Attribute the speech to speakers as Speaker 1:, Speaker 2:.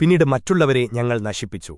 Speaker 1: പിന്നീട് മറ്റുള്ളവരെ ഞങ്ങൾ നശിപ്പിച്ചു